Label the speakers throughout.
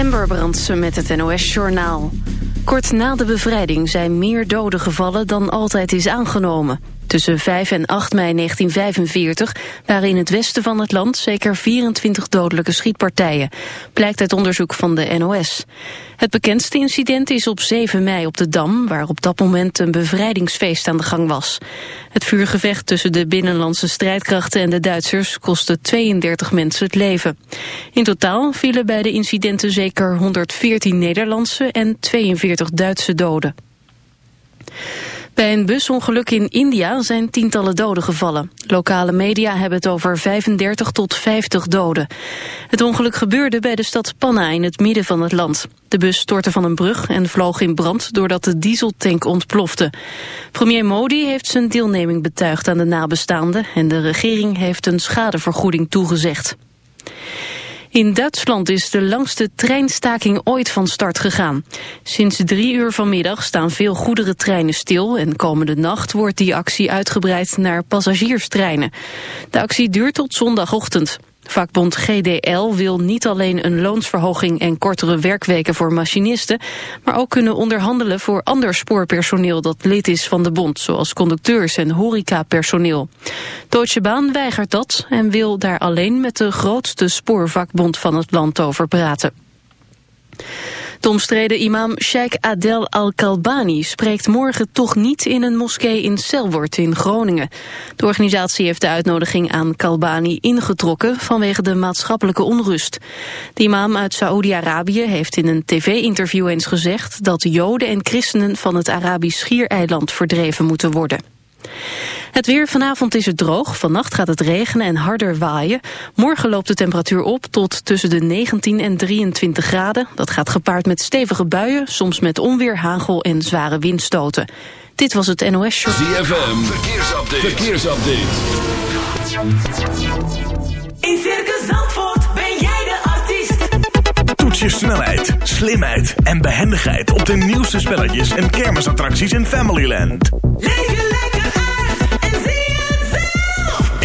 Speaker 1: Amber Brandsen met het NOS-journaal. Kort na de bevrijding zijn meer doden gevallen dan altijd is aangenomen. Tussen 5 en 8 mei 1945 waren in het westen van het land zeker 24 dodelijke schietpartijen, blijkt uit onderzoek van de NOS. Het bekendste incident is op 7 mei op de Dam, waar op dat moment een bevrijdingsfeest aan de gang was. Het vuurgevecht tussen de binnenlandse strijdkrachten en de Duitsers kostte 32 mensen het leven. In totaal vielen bij de incidenten zeker 114 Nederlandse en 42 Duitse doden. Bij een busongeluk in India zijn tientallen doden gevallen. Lokale media hebben het over 35 tot 50 doden. Het ongeluk gebeurde bij de stad Panna in het midden van het land. De bus stortte van een brug en vloog in brand doordat de dieseltank ontplofte. Premier Modi heeft zijn deelneming betuigd aan de nabestaanden... en de regering heeft een schadevergoeding toegezegd. In Duitsland is de langste treinstaking ooit van start gegaan. Sinds drie uur vanmiddag staan veel goederentreinen stil... en komende nacht wordt die actie uitgebreid naar passagierstreinen. De actie duurt tot zondagochtend. Vakbond GDL wil niet alleen een loonsverhoging en kortere werkweken voor machinisten, maar ook kunnen onderhandelen voor ander spoorpersoneel dat lid is van de bond, zoals conducteurs en horecapersoneel. Deutsche Bahn weigert dat en wil daar alleen met de grootste spoorvakbond van het land over praten. De imam Sheikh Adel Al-Kalbani spreekt morgen toch niet in een moskee in Selwort in Groningen. De organisatie heeft de uitnodiging aan Kalbani ingetrokken vanwege de maatschappelijke onrust. De imam uit Saoedi-Arabië heeft in een tv-interview eens gezegd dat joden en christenen van het Arabisch schiereiland verdreven moeten worden. Het weer vanavond is het droog, vannacht gaat het regenen en harder waaien. Morgen loopt de temperatuur op tot tussen de 19 en 23 graden. Dat gaat gepaard met stevige buien, soms met onweer, hagel en zware windstoten. Dit was het NOS Show.
Speaker 2: ZFM, verkeersupdate. verkeersupdate.
Speaker 3: In Circus Zandvoort ben jij de artiest.
Speaker 4: Toets je snelheid, slimheid en behendigheid op de nieuwste spelletjes en kermisattracties in Familyland.
Speaker 3: Leef je lekker uit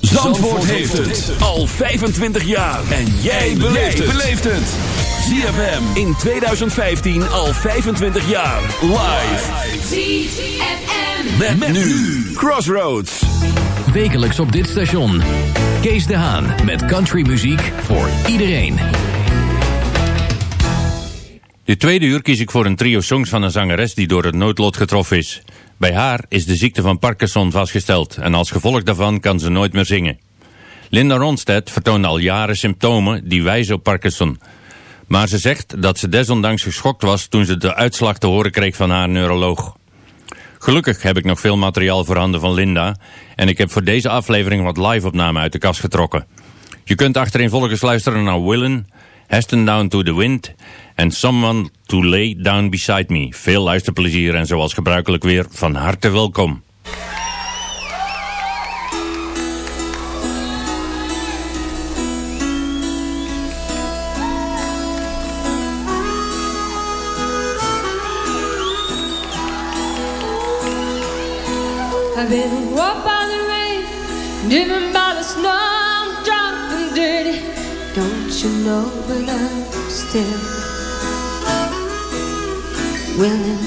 Speaker 2: Zandvoort heeft het al 25 jaar. En jij beleeft het. ZFM in 2015 al 25 jaar. Live.
Speaker 3: ZFM.
Speaker 2: Met, nu. Crossroads.
Speaker 5: Wekelijks op dit station. Kees de Haan met countrymuziek voor iedereen.
Speaker 6: Dit tweede uur kies ik voor een trio songs van een zangeres die door het noodlot getroffen is. Bij haar is de ziekte van Parkinson vastgesteld en als gevolg daarvan kan ze nooit meer zingen. Linda Ronstadt vertoonde al jaren symptomen die wijzen op Parkinson. Maar ze zegt dat ze desondanks geschokt was toen ze de uitslag te horen kreeg van haar neuroloog. Gelukkig heb ik nog veel materiaal voorhanden van Linda en ik heb voor deze aflevering wat live-opnamen uit de kast getrokken. Je kunt achtereenvolgens luisteren naar Willen, Heston Down to the Wind en Someone to Lay Down Beside Me. Veel luisterplezier en zoals gebruikelijk weer van harte welkom.
Speaker 7: By the driven by the snow, I'm drunk and dirty. Don't you know, the I'm still willing.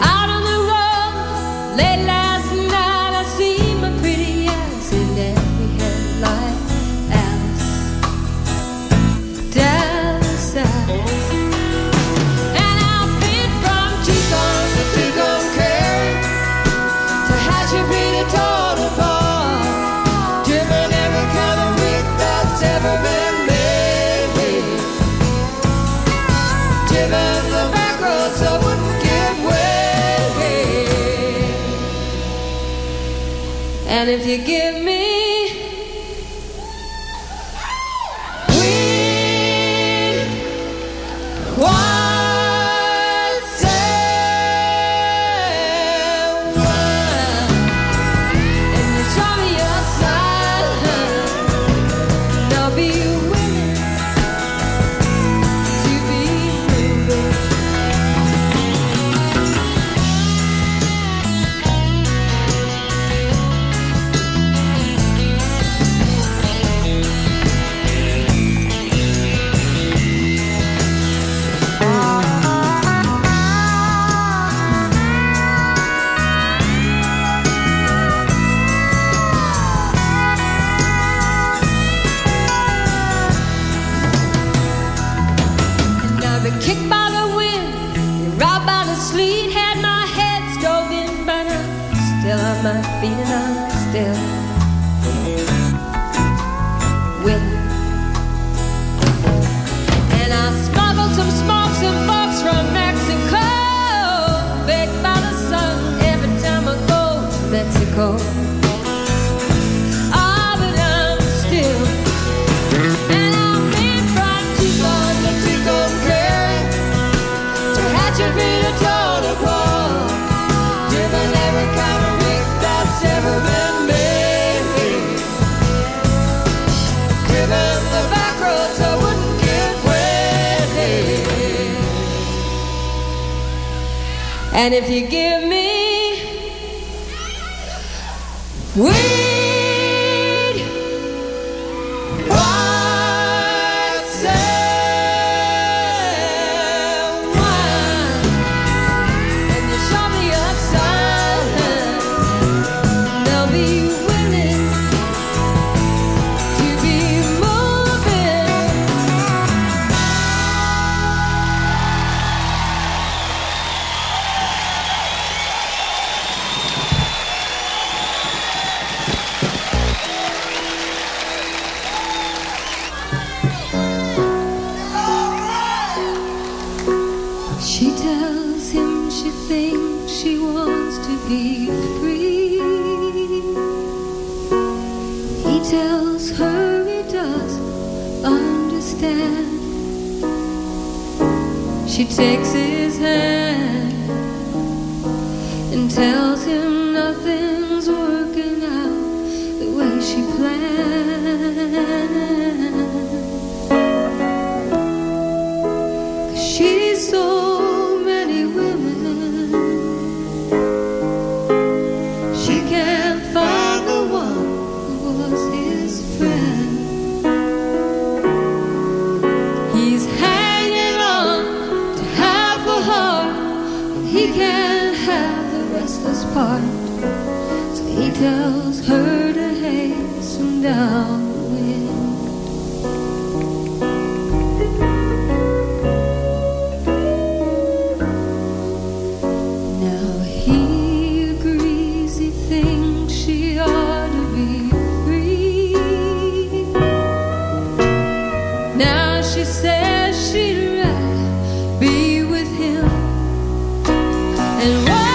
Speaker 7: Out on the road, late. And if you give me Why? And if you give and why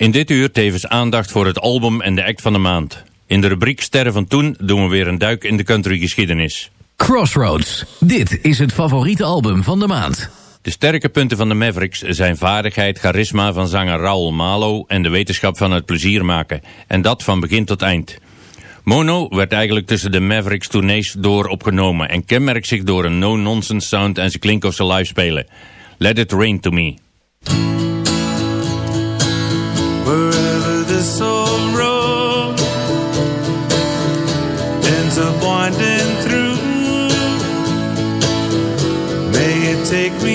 Speaker 6: In dit uur tevens aandacht voor het album en de act van de maand. In de rubriek Sterren van Toen doen we weer een duik in de countrygeschiedenis.
Speaker 5: Crossroads. Dit is het favoriete album van de maand.
Speaker 6: De sterke punten van de Mavericks zijn vaardigheid, charisma van zanger Raul Malo en de wetenschap van het plezier maken. En dat van begin tot eind. Mono werd eigenlijk tussen de Mavericks tournees door opgenomen en kenmerkt zich door een no-nonsense sound en ze klinken of ze live spelen. Let It Rain To Me.
Speaker 8: Wherever this old road ends up winding through, may it take me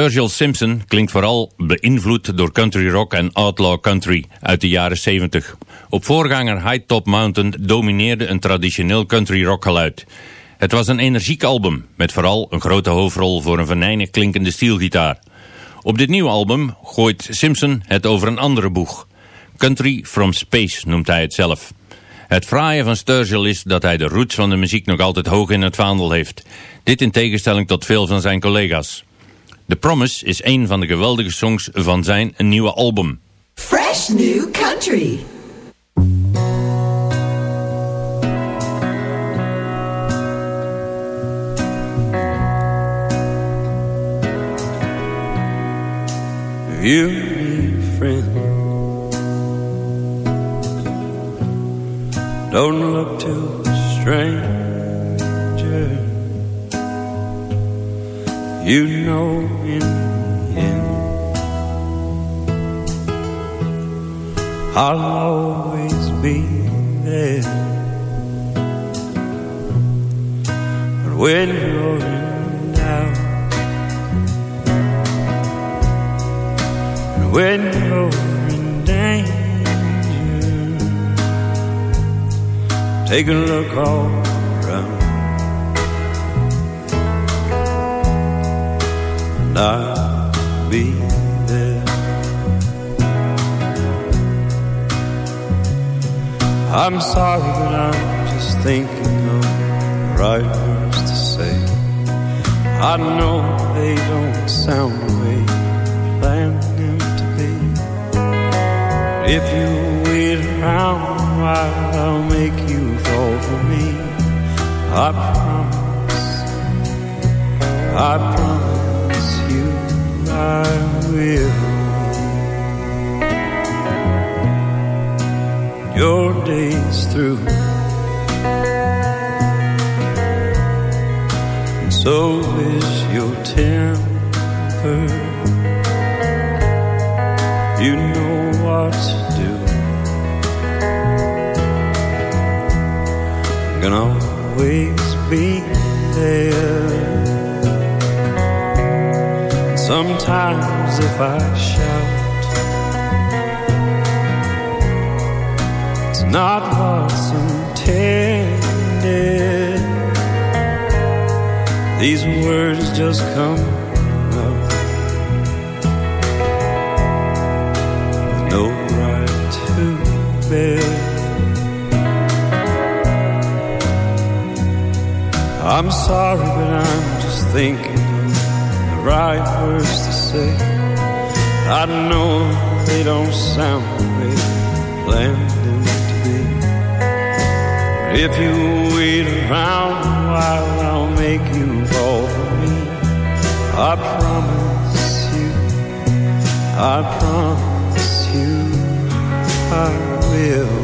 Speaker 6: Sturgill Simpson klinkt vooral beïnvloed door country rock en outlaw country uit de jaren 70. Op voorganger High Top Mountain domineerde een traditioneel country rock geluid. Het was een energiek album, met vooral een grote hoofdrol voor een venijnig klinkende steelgitaar. Op dit nieuwe album gooit Simpson het over een andere boeg. Country from Space noemt hij het zelf. Het fraaie van Sturgill is dat hij de roots van de muziek nog altijd hoog in het vaandel heeft. Dit in tegenstelling tot veel van zijn collega's. The Promise is een van de geweldige songs van zijn nieuwe album.
Speaker 9: Fresh new country.
Speaker 8: You need a friend. Don't look to a stranger. You know in end, I'll always be there. But when you're in doubt. And when you're in danger, take a look all I'll be there. I'm sorry, but I'm
Speaker 10: just thinking of the right words to say. I know they don't sound the way you planned them to be. If you wait around while, I'll make you fall for me. I promise, I promise I will. Your day's through. And so is your temper. You know what to do. Gonna always be there. Sometimes if I shout, it's not what's intended. These words just come out with no right to bear. I'm sorry, but I'm just thinking right words to say. I know they don't sound the way planned to be. But if you wait around a while, I'll make you fall for me. I promise you, I promise you, I will.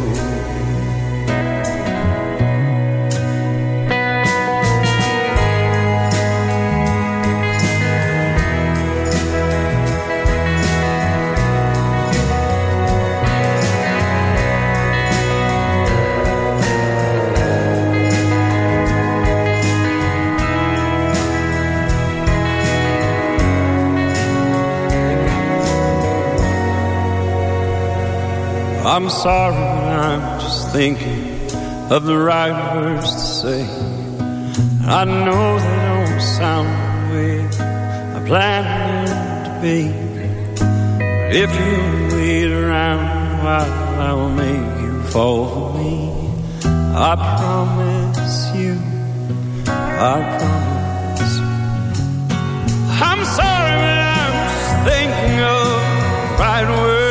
Speaker 10: I'm sorry, I'm just thinking of the right words to say. I know they don't sound the way I planned them to be. But if you wait around while, I will make you fall for me. I promise you, I promise. I'm sorry, but I'm just thinking of the right words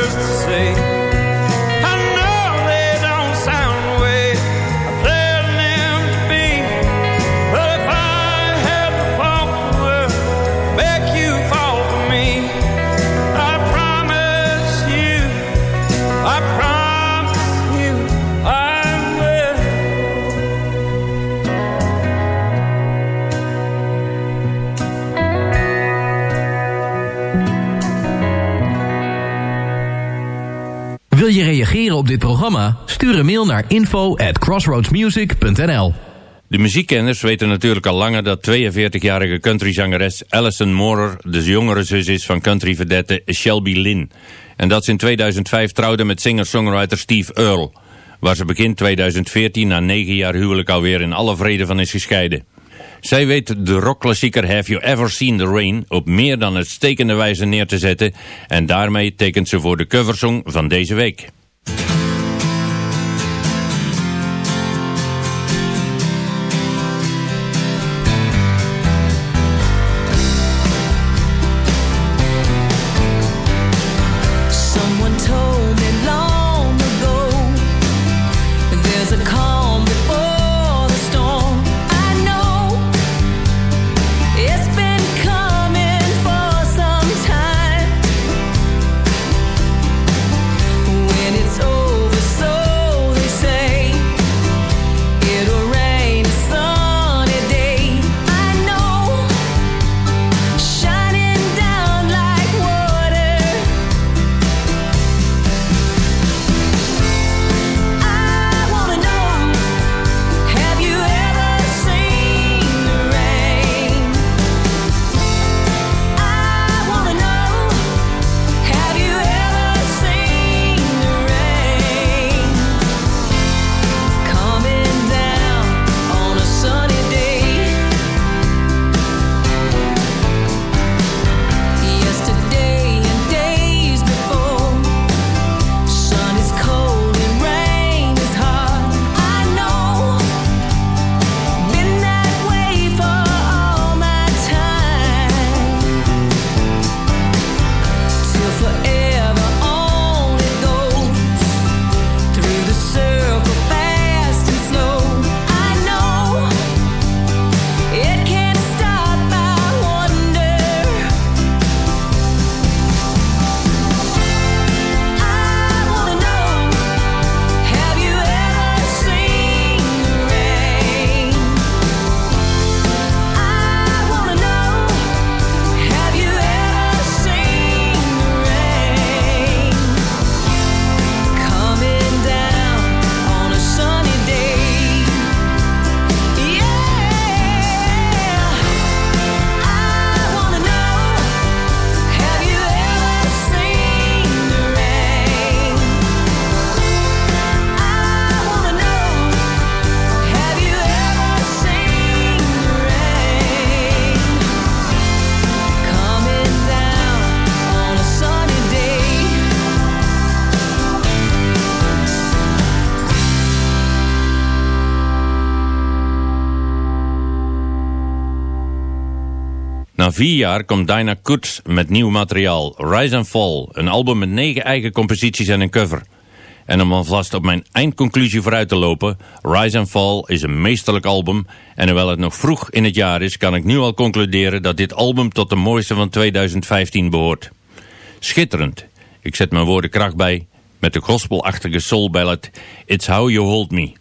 Speaker 5: Stuur een mail naar info at crossroadsmusic.nl
Speaker 6: De muziekkenners weten natuurlijk al langer dat 42-jarige countryzangeres Alison Moorer de jongere zus is van countryverdette Shelby Lynn. En dat ze in 2005 trouwde met singer-songwriter Steve Earle, waar ze begin 2014 na negen jaar huwelijk alweer in alle vrede van is gescheiden. Zij weet de rockklassieker Have You Ever Seen the Rain op meer dan uitstekende wijze neer te zetten en daarmee tekent ze voor de coversong van deze week. Vier jaar komt Dinah Kutz met nieuw materiaal. Rise and Fall, een album met negen eigen composities en een cover. En om alvast op mijn eindconclusie vooruit te lopen, Rise and Fall is een meesterlijk album. En hoewel het nog vroeg in het jaar is, kan ik nu al concluderen dat dit album tot de mooiste van 2015 behoort. Schitterend. Ik zet mijn woorden kracht bij met de gospelachtige soul ballad It's How You Hold Me.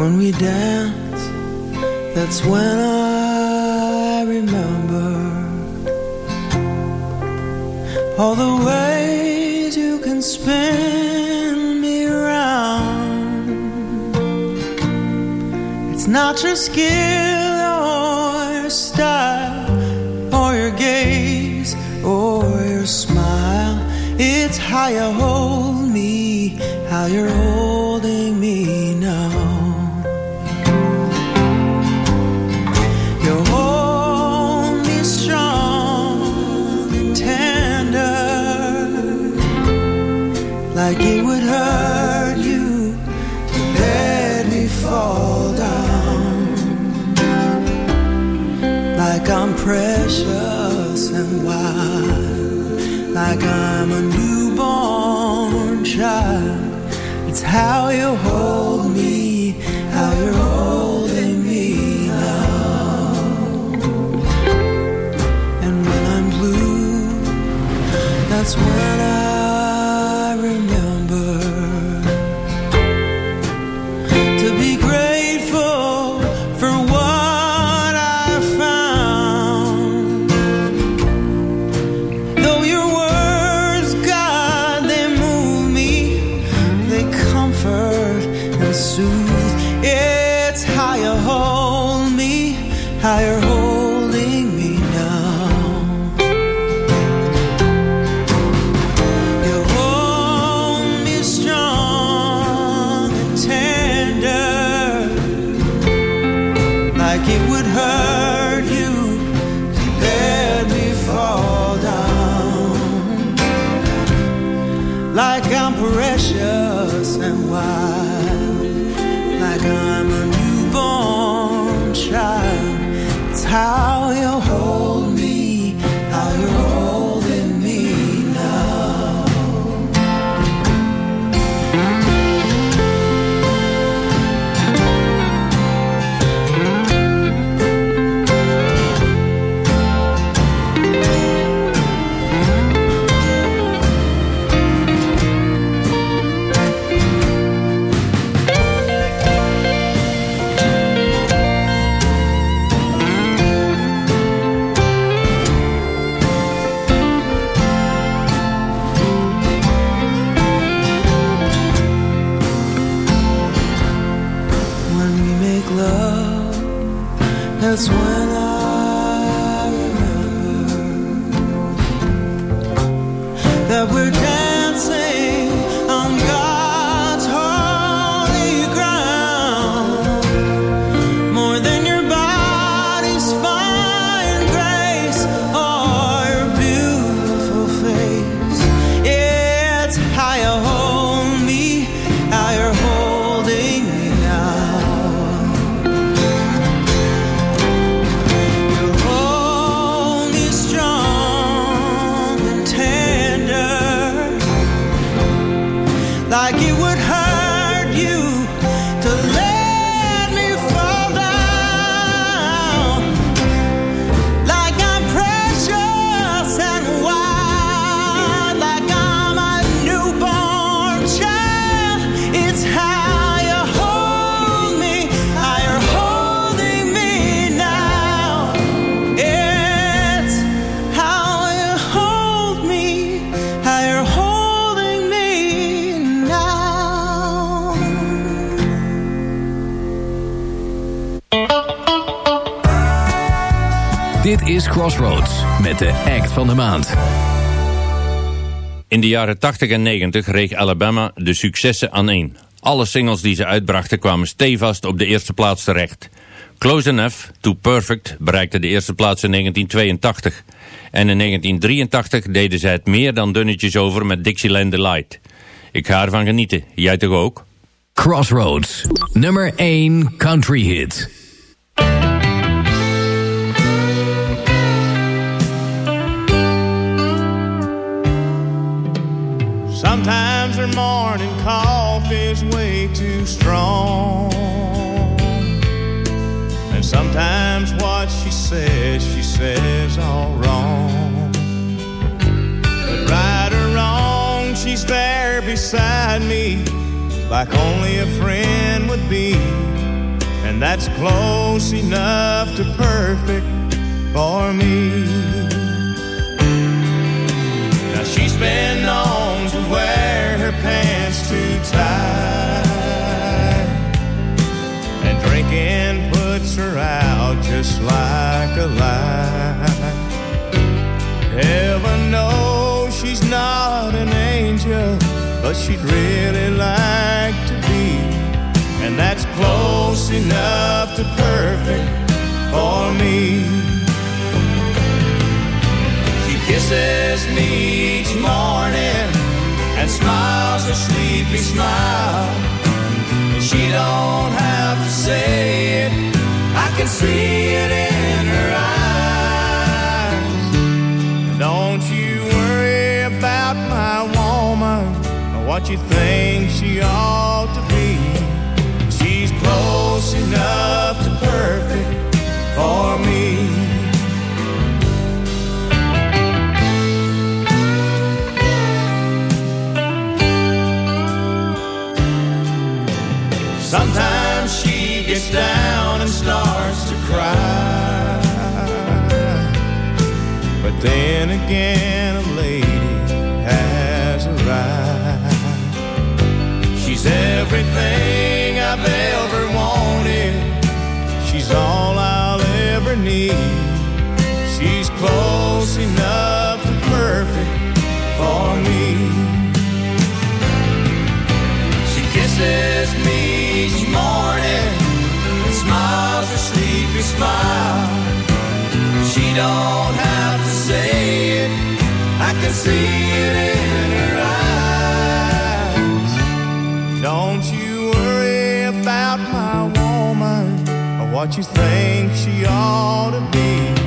Speaker 11: When we dance, that's when I remember all the ways you can spin me around. It's not your skill or your style or your gaze or your smile. It's how you hold me, how you're holding me like it would hurt you to let me fall down. Like I'm precious and wild, like I'm a newborn child. It's how you hold that we're dancing
Speaker 5: is Crossroads met de act van de maand.
Speaker 6: In de jaren 80 en 90 reeg Alabama de successen aan één. Alle singles die ze uitbrachten kwamen stevast op de eerste plaats terecht. Close Enough to Perfect bereikte de eerste plaats in 1982. En in 1983 deden zij het meer dan dunnetjes over met Dixieland Delight. Ik ga ervan genieten. Jij toch ook?
Speaker 5: Crossroads, nummer 1 country hit.
Speaker 12: Sometimes her morning coffee is way too strong. And sometimes what she says, she says all wrong. But right or wrong, she's there beside me, like only a friend would be. And that's close enough to perfect for me. Now she's been to wear her pants too tight. And drinking puts her out just like a light. Heaven knows she's not an angel, but she'd really like to be. And that's close enough to perfect for me. She kisses me each morning and smiles a sleepy smile. And she don't have to say it, I can see it in her eyes. Don't you worry about my woman or what you think she ought to be. She's close enough to perfect for me. Then again, a lady has arrived. She's everything I've ever wanted. She's all I'll ever need. She's close enough to perfect for me. She kisses me each morning and smiles a sleepy smile. She don't what you think she ought to be.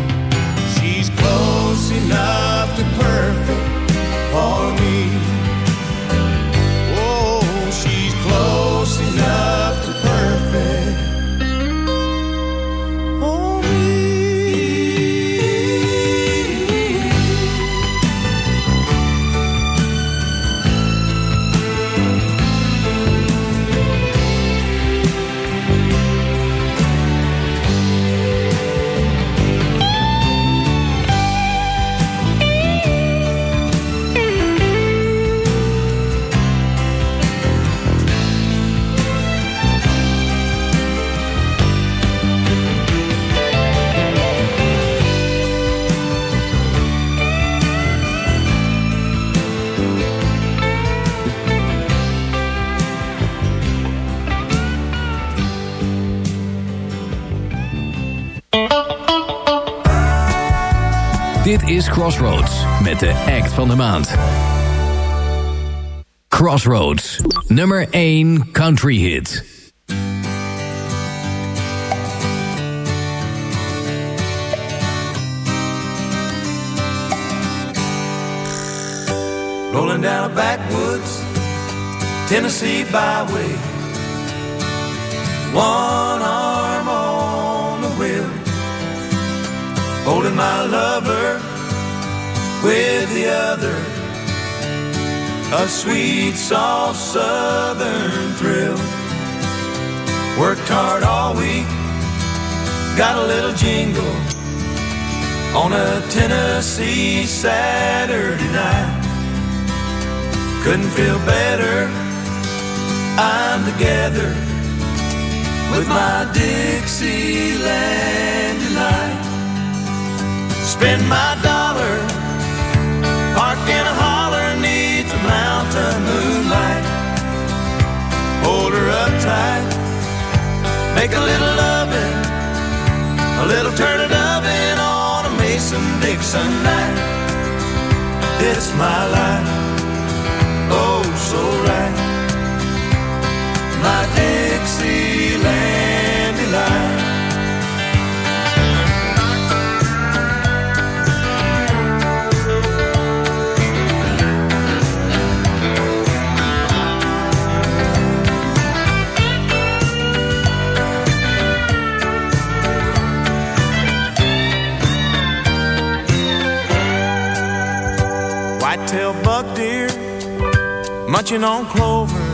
Speaker 5: Is Crossroads met de act van de maand. Crossroads, nummer 1 country hit.
Speaker 13: Rolling down a backwoods Tennessee byway. One arm on the wheel, holding my lover with the other. A sweet, soft southern thrill. Worked hard all week, got a little jingle on a Tennessee Saturday night. Couldn't feel better. I'm together with my Dixieland tonight. Spend my dollar, Hold up tight, make a little loving
Speaker 12: A little turtle doving on a Mason Dixon night. It's my life, oh so right. My Dixieland munching on clover.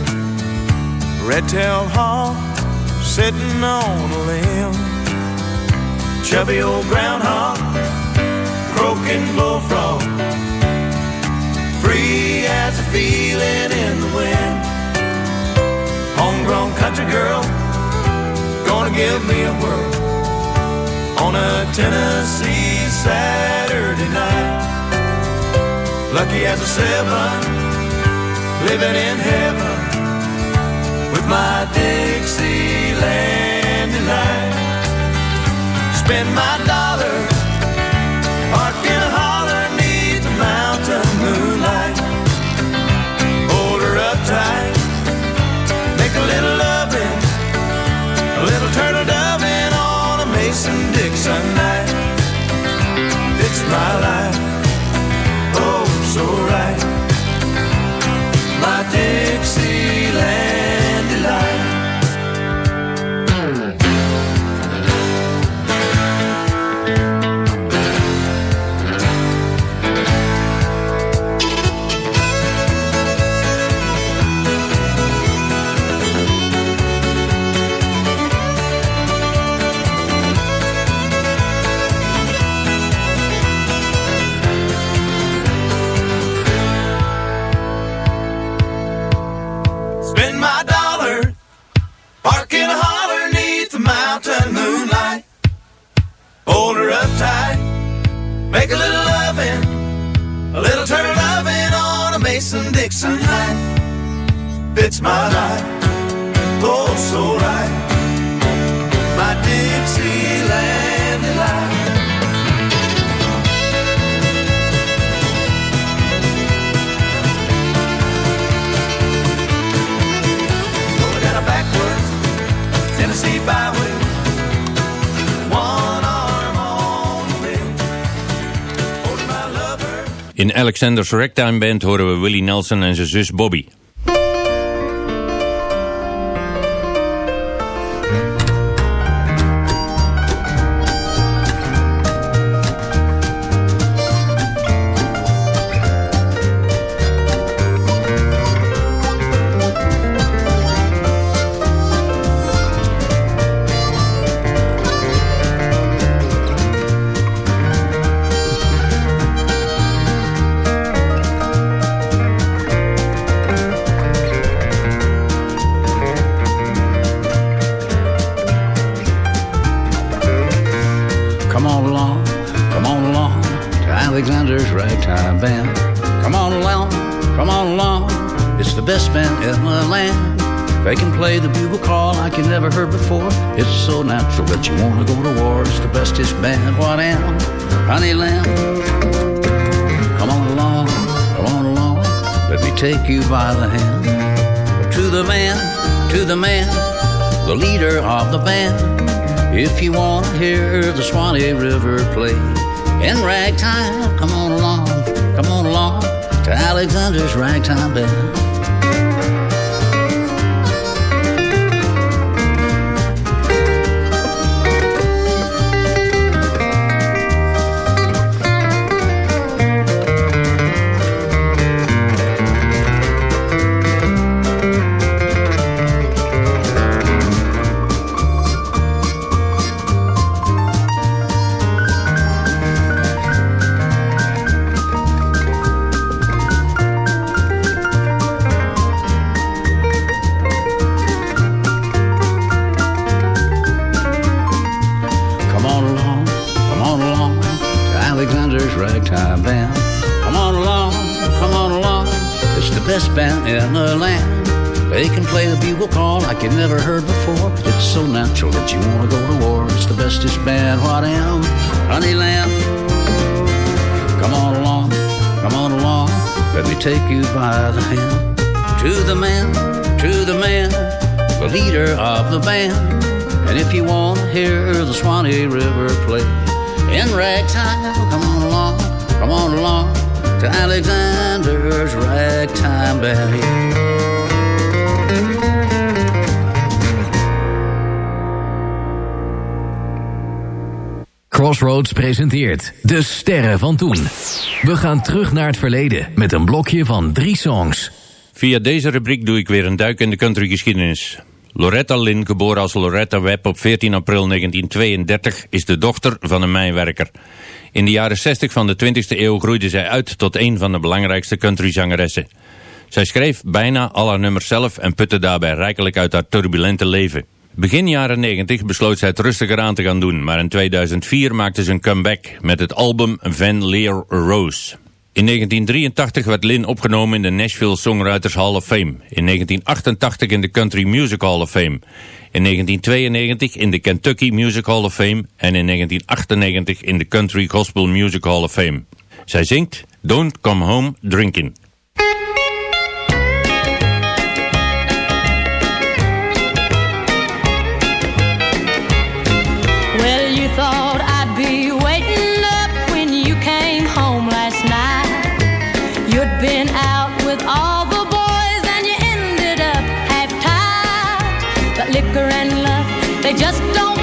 Speaker 12: Red-tailed hawk sitting on a limb. Chubby old groundhog croaking bullfrog. Free as a feeling in the wind. Homegrown country girl gonna give me a whirl on a Tennessee Saturday night. Lucky as a seven, living in heaven with my Dixieland delight. Spend my dollars, In
Speaker 6: Alexander's Ragtime Band horen we Willie Nelson en zijn zus Bobby.
Speaker 14: You by the hand. To the man, to the man, the leader of the band. If you want to hear the Swanee River play in ragtime, come on along, come on along to Alexander's Ragtime Band. It's the best band in the land. They can play the bugle call like you never heard before. It's so natural that you want to go to war. It's the bestest band, what am? Honey lamb. Come on along, come on along. Let me take you by the hand. To the man, to the man, the leader of the band. And if you want to hear the Swanee River play in ragtime, come on along, come on along to Alexander's Ragtime Band.
Speaker 5: Crossroads presenteert De Sterren van Toen. We gaan terug naar het verleden met een blokje van drie songs.
Speaker 6: Via deze rubriek doe ik weer een duik in de countrygeschiedenis. Loretta Lynn, geboren als Loretta Webb op 14 april 1932, is de dochter van een mijnwerker. In de jaren 60 van de 20e eeuw groeide zij uit tot een van de belangrijkste countryzangeressen. Zij schreef bijna al haar nummers zelf en putte daarbij rijkelijk uit haar turbulente leven. Begin jaren 90 besloot zij het rustiger aan te gaan doen, maar in 2004 maakte ze een comeback met het album Van Leer Rose. In 1983 werd Lynn opgenomen in de Nashville Songwriters Hall of Fame. In 1988 in de Country Music Hall of Fame. In 1992 in de Kentucky Music Hall of Fame. En in 1998 in de Country Gospel Music Hall of Fame. Zij zingt Don't Come Home Drinking.
Speaker 7: They just don't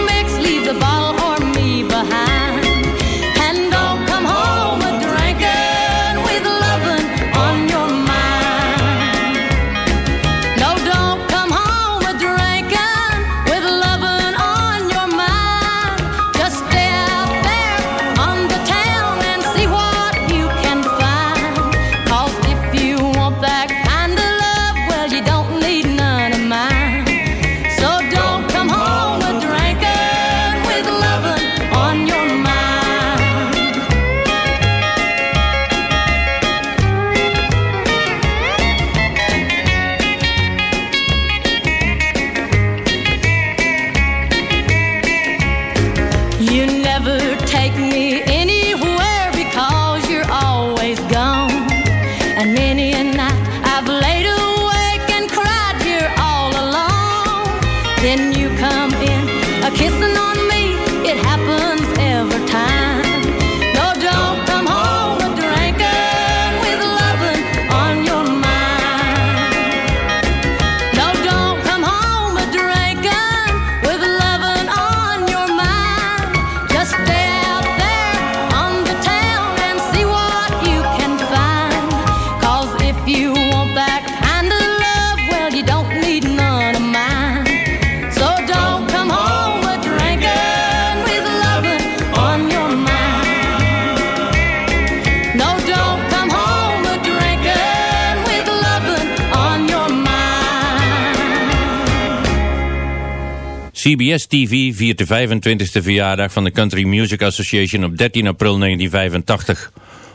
Speaker 6: CBS TV viert de 25e verjaardag van de Country Music Association op 13 april 1985.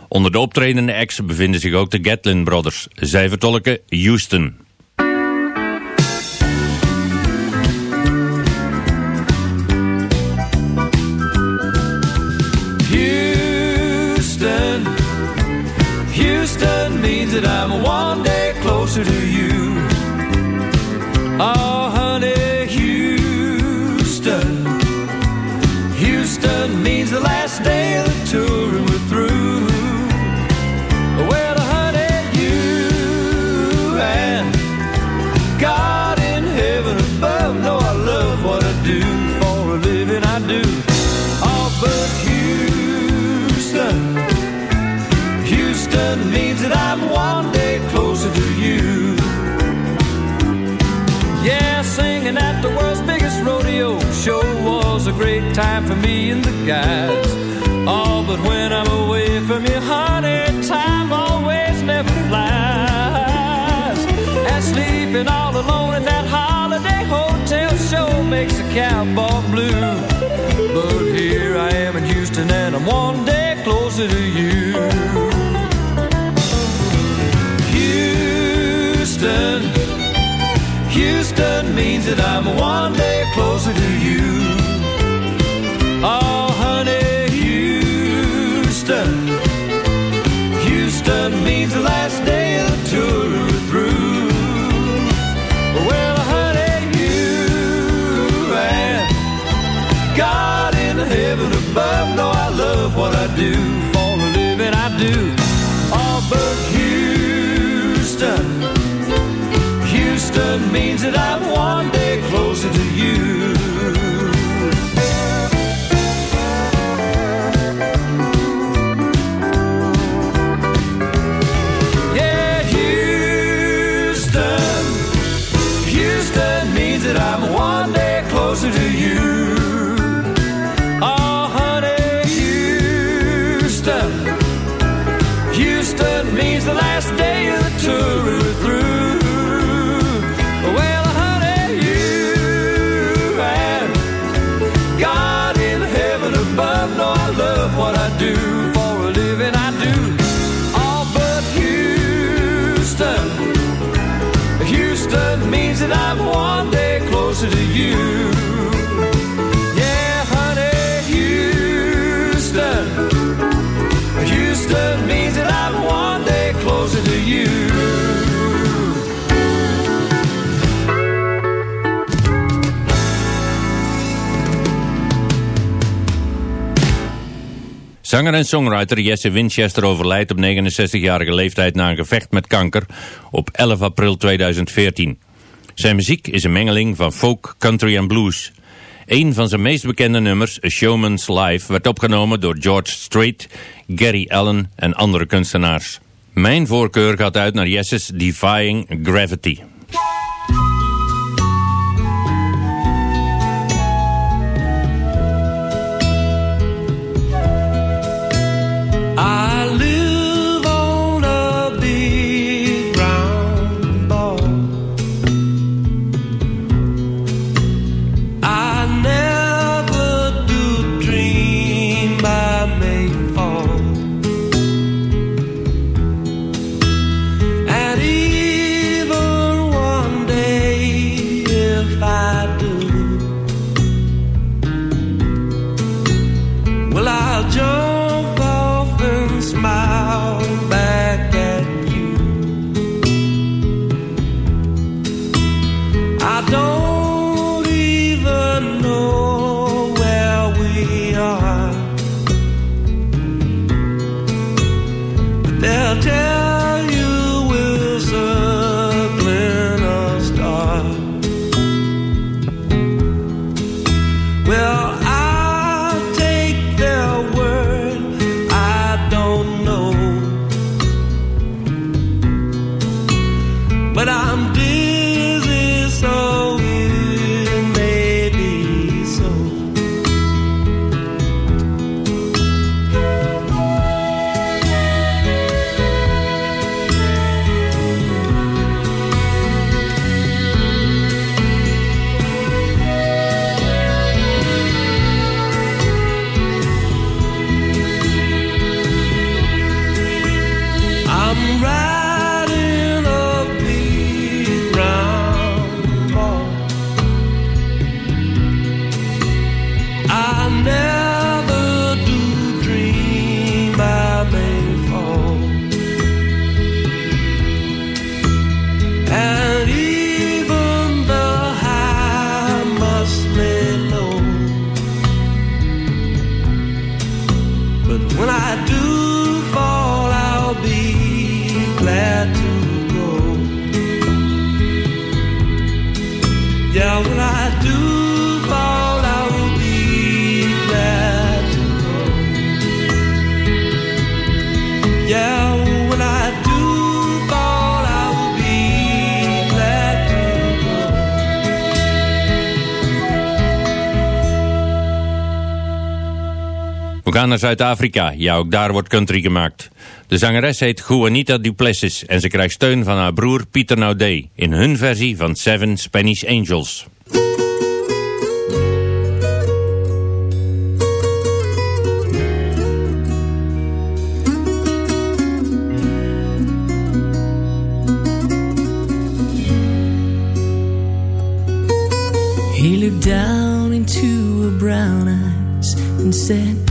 Speaker 6: Onder de optredende acts bevinden zich ook de Gatlin Brothers. Zij vertolken Houston.
Speaker 10: Great time for me and the guys. Oh, but when I'm away from you, honey, time always never flies. And sleeping all alone in that holiday hotel show makes a cowboy blue. But here I am in Houston and I'm one day closer to you. Houston, Houston means that I'm one day closer to you. Heaven above know I love what I do. For a living, I do. Oh, but Houston, Houston means that I'm one day closer to you.
Speaker 6: Zanger en songwriter Jesse Winchester overlijdt op 69-jarige leeftijd na een gevecht met kanker op 11 april 2014. Zijn muziek is een mengeling van folk, country en blues. Een van zijn meest bekende nummers, A Showman's Life, werd opgenomen door George Strait, Gary Allen en andere kunstenaars. Mijn voorkeur gaat uit naar Jesse's Defying Gravity.
Speaker 10: We
Speaker 6: gaan naar Zuid-Afrika. Ja, ook daar wordt country gemaakt. De zangeres heet Juanita Duplessis en ze krijgt steun van haar broer Pieter Naudé in hun versie van Seven Spanish Angels.
Speaker 15: looked down into her brown eyes and said,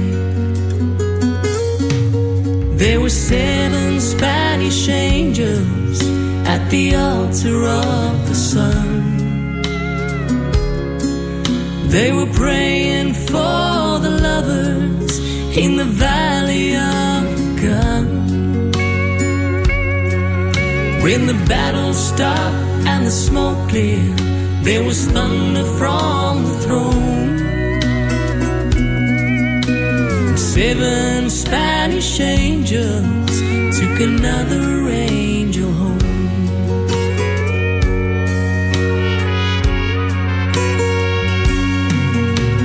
Speaker 15: There were seven Spanish angels at the altar of the sun. They were praying for the lovers in the valley of gun. When the battle stopped and the smoke cleared, there was thunder from the throne. Seven Spanish angels took another angel home.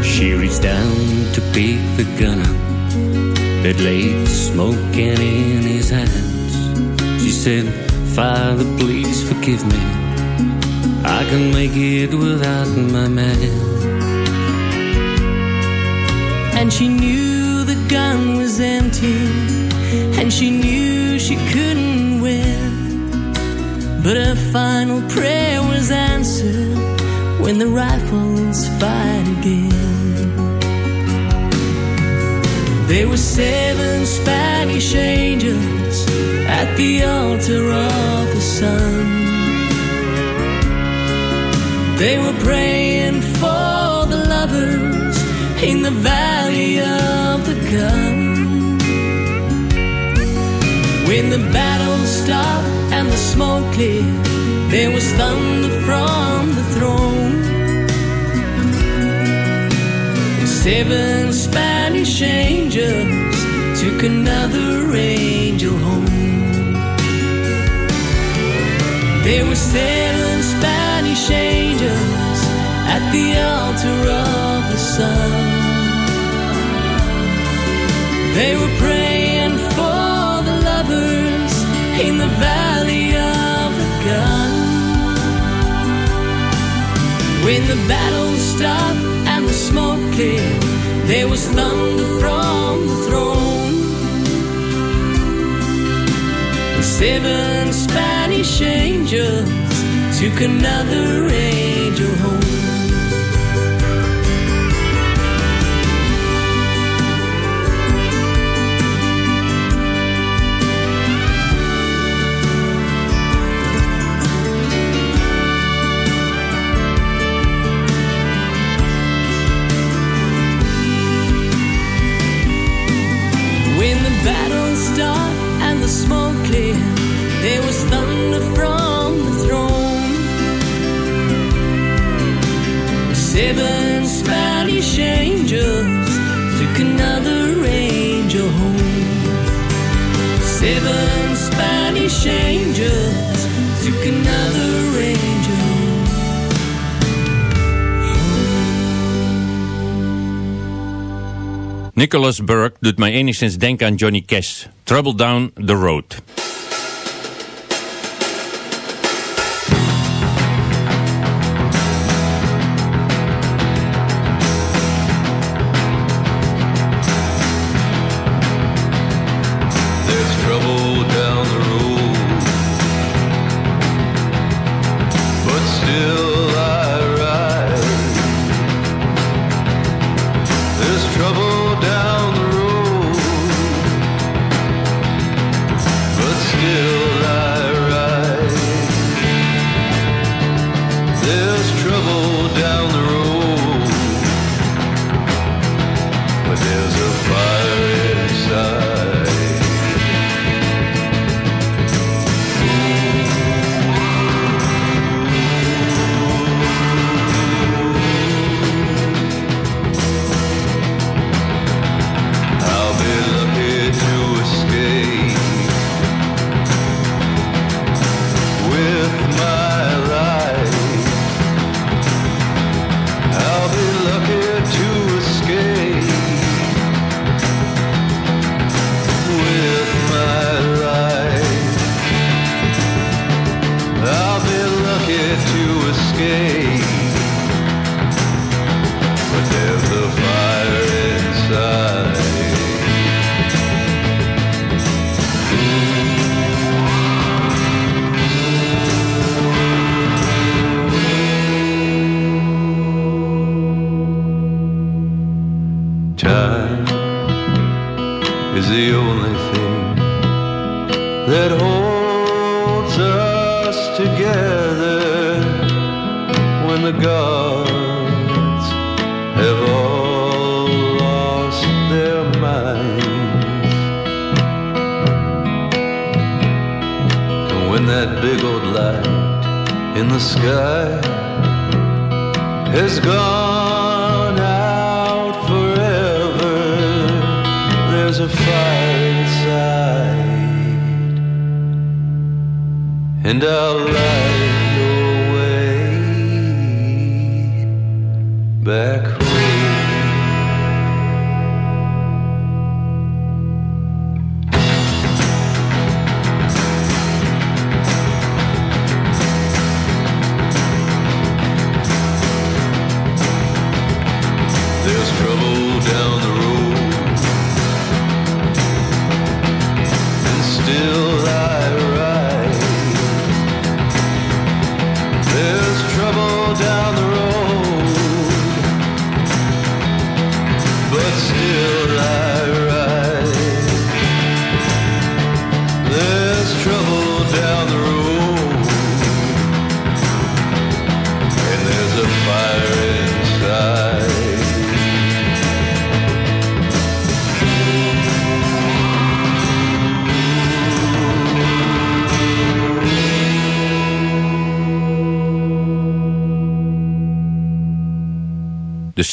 Speaker 15: She reached down to pick the gun up that laid smoking in his hands. She said, Father, please forgive me. I can make it without my man. And she knew gun was empty, and she knew she couldn't win. But her final prayer was answered when the rifles fired again. There were seven Spanish angels at the altar of the sun. They were praying for the lovers in the valley of gun. When the battle stopped and the smoke cleared, there was thunder from the throne. Seven Spanish angels took another angel home. There were seven Spanish angels at the altar of the sun. They were praying for the lovers in the valley of the gun. When the battle stopped and the smoke cleared, there was thunder from the throne. The seven Spanish angels took another angel home.
Speaker 6: Nicholas Burke doet mij enigszins denken aan Johnny Cash. Trouble Down the Road.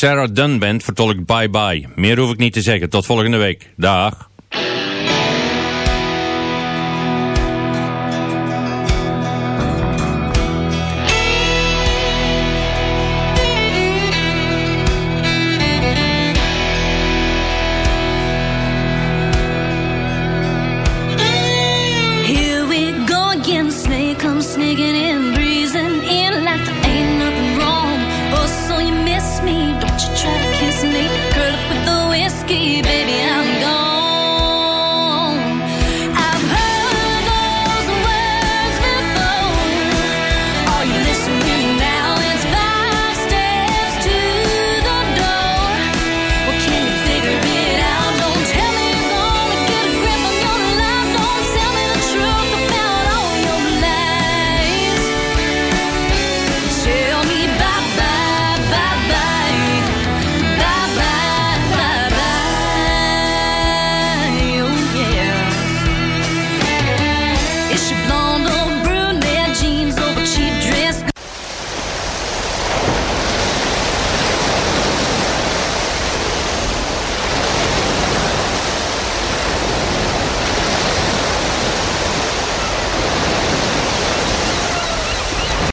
Speaker 6: Sarah Dunn Band vertolkt Bye Bye. Meer hoef ik niet te zeggen. Tot volgende week. Dag.